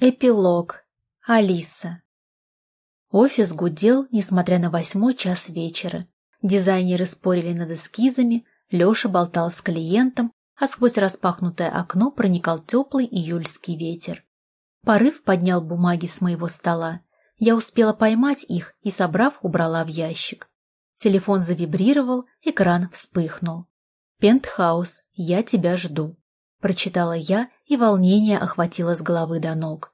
Эпилог. Алиса. Офис гудел, несмотря на восьмой час вечера. Дизайнеры спорили над эскизами, Леша болтал с клиентом, а сквозь распахнутое окно проникал теплый июльский ветер. Порыв поднял бумаги с моего стола. Я успела поймать их и, собрав, убрала в ящик. Телефон завибрировал, экран вспыхнул. «Пентхаус, я тебя жду», — прочитала я и волнение охватило с головы до ног.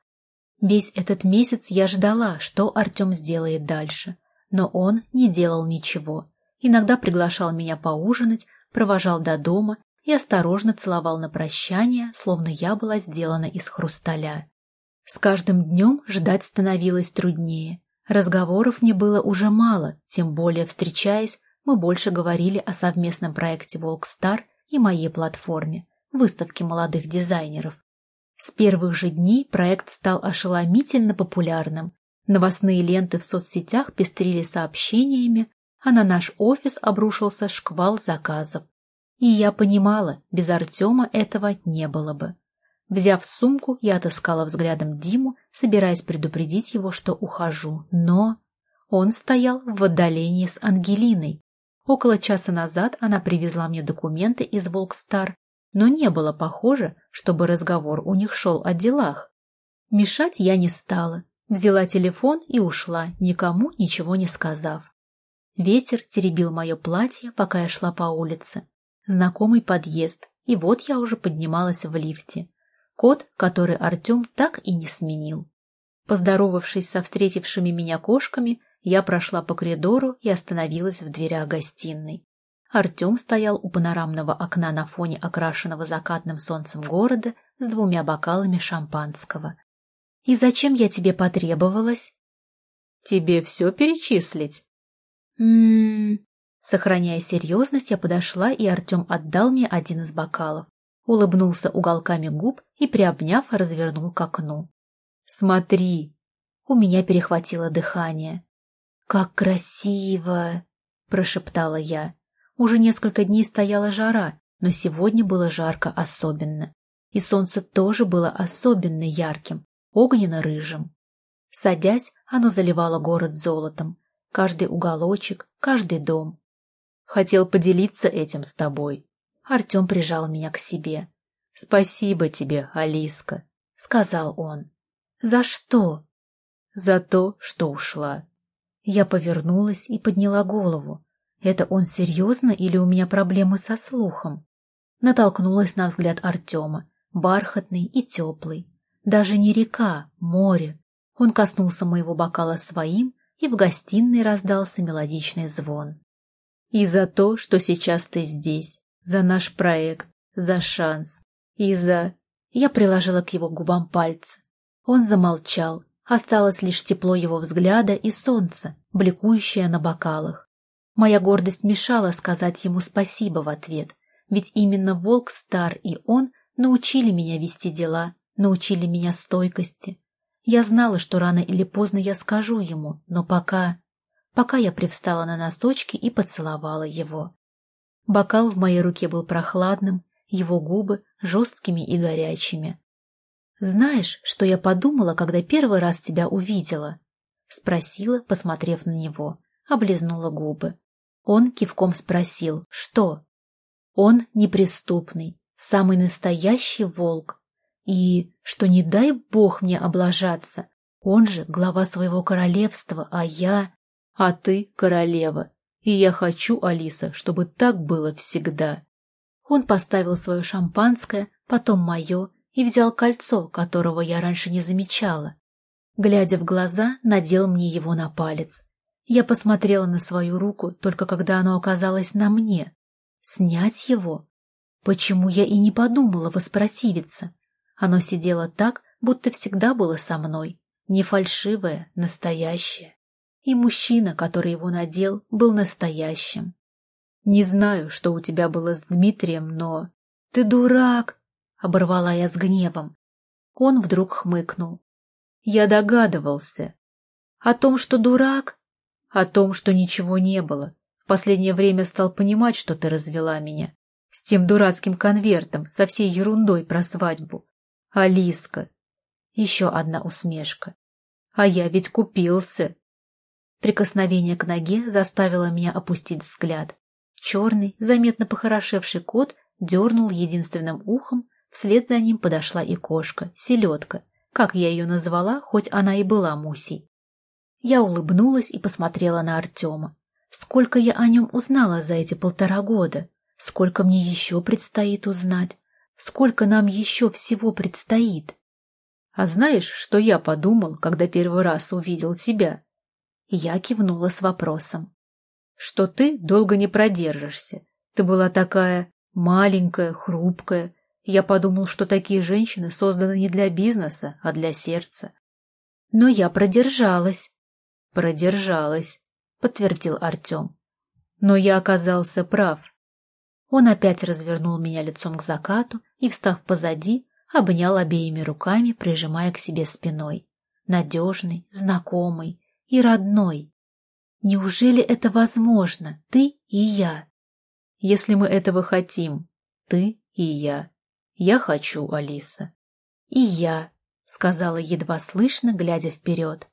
Весь этот месяц я ждала, что Артем сделает дальше, но он не делал ничего. Иногда приглашал меня поужинать, провожал до дома и осторожно целовал на прощание, словно я была сделана из хрусталя. С каждым днем ждать становилось труднее. Разговоров не было уже мало, тем более, встречаясь, мы больше говорили о совместном проекте «Волкстар» и моей платформе выставки молодых дизайнеров. С первых же дней проект стал ошеломительно популярным. Новостные ленты в соцсетях пестрили сообщениями, а на наш офис обрушился шквал заказов. И я понимала, без Артема этого не было бы. Взяв сумку, я отыскала взглядом Диму, собираясь предупредить его, что ухожу, но... Он стоял в отдалении с Ангелиной. Около часа назад она привезла мне документы из Волкстар но не было похоже, чтобы разговор у них шел о делах. Мешать я не стала, взяла телефон и ушла, никому ничего не сказав. Ветер теребил мое платье, пока я шла по улице. Знакомый подъезд, и вот я уже поднималась в лифте. Код, который Артем так и не сменил. Поздоровавшись со встретившими меня кошками, я прошла по коридору и остановилась в дверях гостиной. Артем стоял у панорамного окна на фоне окрашенного закатным солнцем города с двумя бокалами шампанского. «И зачем я тебе потребовалась?» «Тебе все перечислить?» «М-м-м...» Сохраняя серьезность, я подошла, и Артем отдал мне один из бокалов. Улыбнулся уголками губ и, приобняв, развернул к окну. «Смотри!» У меня перехватило дыхание. «Как красиво!» — прошептала я. Уже несколько дней стояла жара, но сегодня было жарко особенно. И солнце тоже было особенно ярким, огненно-рыжим. Садясь, оно заливало город золотом. Каждый уголочек, каждый дом. Хотел поделиться этим с тобой. Артем прижал меня к себе. «Спасибо тебе, Алиска», — сказал он. «За что?» «За то, что ушла». Я повернулась и подняла голову. Это он серьезно или у меня проблемы со слухом? Натолкнулась на взгляд Артема, бархатный и теплый. Даже не река, море. Он коснулся моего бокала своим, и в гостиной раздался мелодичный звон. И за то, что сейчас ты здесь, за наш проект, за шанс, и за... Я приложила к его губам пальцы. Он замолчал, осталось лишь тепло его взгляда и солнце, бликующее на бокалах. Моя гордость мешала сказать ему спасибо в ответ, ведь именно Волк Стар и он научили меня вести дела, научили меня стойкости. Я знала, что рано или поздно я скажу ему, но пока... Пока я привстала на носочки и поцеловала его. Бокал в моей руке был прохладным, его губы жесткими и горячими. «Знаешь, что я подумала, когда первый раз тебя увидела?» — спросила, посмотрев на него, облизнула губы. Он кивком спросил, что? Он неприступный, самый настоящий волк. И что не дай бог мне облажаться, он же глава своего королевства, а я... А ты королева. И я хочу, Алиса, чтобы так было всегда. Он поставил свое шампанское, потом мое, и взял кольцо, которого я раньше не замечала. Глядя в глаза, надел мне его на палец. Я посмотрела на свою руку, только когда оно оказалось на мне. Снять его? Почему я и не подумала воспротивиться? Оно сидело так, будто всегда было со мной. Не фальшивое, настоящее. И мужчина, который его надел, был настоящим. Не знаю, что у тебя было с Дмитрием, но... Ты дурак! — оборвала я с гневом. Он вдруг хмыкнул. Я догадывался. О том, что дурак, о том, что ничего не было. В последнее время стал понимать, что ты развела меня. С тем дурацким конвертом, со всей ерундой про свадьбу. Алиска. Еще одна усмешка. А я ведь купился. Прикосновение к ноге заставило меня опустить взгляд. Черный, заметно похорошевший кот дернул единственным ухом, вслед за ним подошла и кошка, селедка, как я ее назвала, хоть она и была Мусей. Я улыбнулась и посмотрела на Артема. Сколько я о нем узнала за эти полтора года, сколько мне еще предстоит узнать, сколько нам еще всего предстоит. А знаешь, что я подумал, когда первый раз увидел тебя? Я кивнула с вопросом. Что ты долго не продержишься. Ты была такая маленькая, хрупкая. Я подумал, что такие женщины созданы не для бизнеса, а для сердца. Но я продержалась. Продержалась, подтвердил Артем. Но я оказался прав. Он опять развернул меня лицом к закату и, встав позади, обнял обеими руками, прижимая к себе спиной. Надежный, знакомый и родной. Неужели это возможно, ты и я? Если мы этого хотим, ты и я. Я хочу, Алиса. И я, сказала едва слышно, глядя вперед.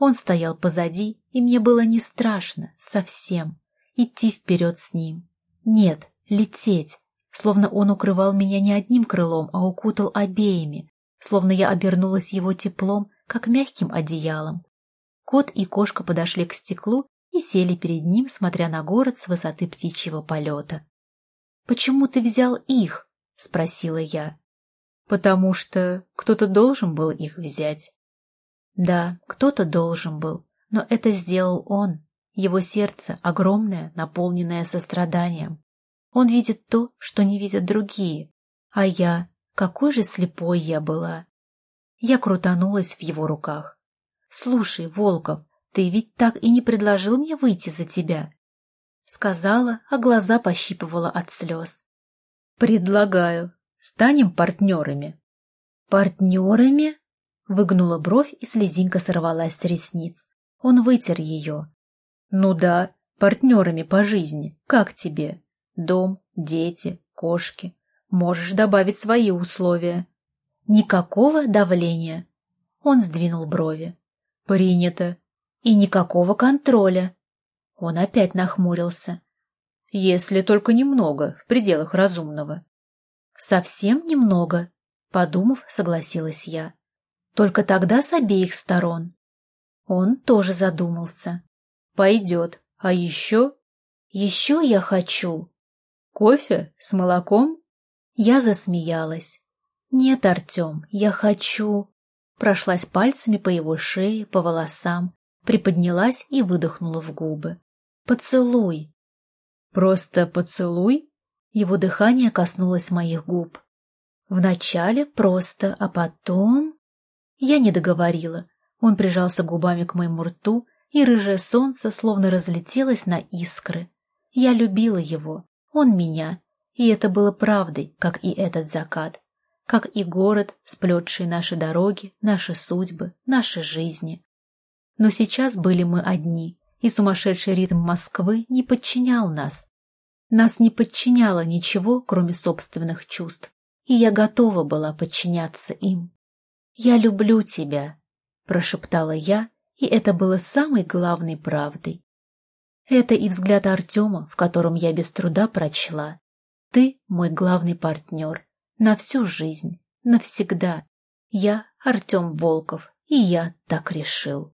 Он стоял позади, и мне было не страшно совсем идти вперед с ним. Нет, лететь, словно он укрывал меня не одним крылом, а укутал обеими, словно я обернулась его теплом, как мягким одеялом. Кот и кошка подошли к стеклу и сели перед ним, смотря на город с высоты птичьего полета. «Почему ты взял их?» — спросила я. «Потому что кто-то должен был их взять». Да, кто-то должен был, но это сделал он. Его сердце огромное, наполненное состраданием. Он видит то, что не видят другие. А я, какой же слепой я была. Я крутанулась в его руках. «Слушай, Волков, ты ведь так и не предложил мне выйти за тебя?» Сказала, а глаза пощипывала от слез. «Предлагаю. Станем партнерами». «Партнерами?» Выгнула бровь, и слезинка сорвалась с ресниц. Он вытер ее. «Ну да, партнерами по жизни. Как тебе?» Дом, дети, кошки. Можешь добавить свои условия. Никакого давления. Он сдвинул брови. Принято. И никакого контроля. Он опять нахмурился. Если только немного, в пределах разумного. Совсем немного, подумав, согласилась я. Только тогда с обеих сторон. Он тоже задумался. Пойдет. А еще? Еще я хочу. Кофе с молоком? Я засмеялась. Нет, Артем, я хочу... Прошлась пальцами по его шее, по волосам, приподнялась и выдохнула в губы. Поцелуй. Просто поцелуй? Его дыхание коснулось моих губ. Вначале просто, а потом... Я не договорила. Он прижался губами к моему рту, и рыжее солнце словно разлетелось на искры. Я любила его, он меня, и это было правдой, как и этот закат, как и город, сплетший наши дороги, наши судьбы, наши жизни. Но сейчас были мы одни, и сумасшедший ритм Москвы не подчинял нас. Нас не подчиняло ничего, кроме собственных чувств, и я готова была подчиняться им. «Я люблю тебя», — прошептала я, и это было самой главной правдой. Это и взгляд Артема, в котором я без труда прочла. Ты мой главный партнер. На всю жизнь. Навсегда. Я Артем Волков, и я так решил.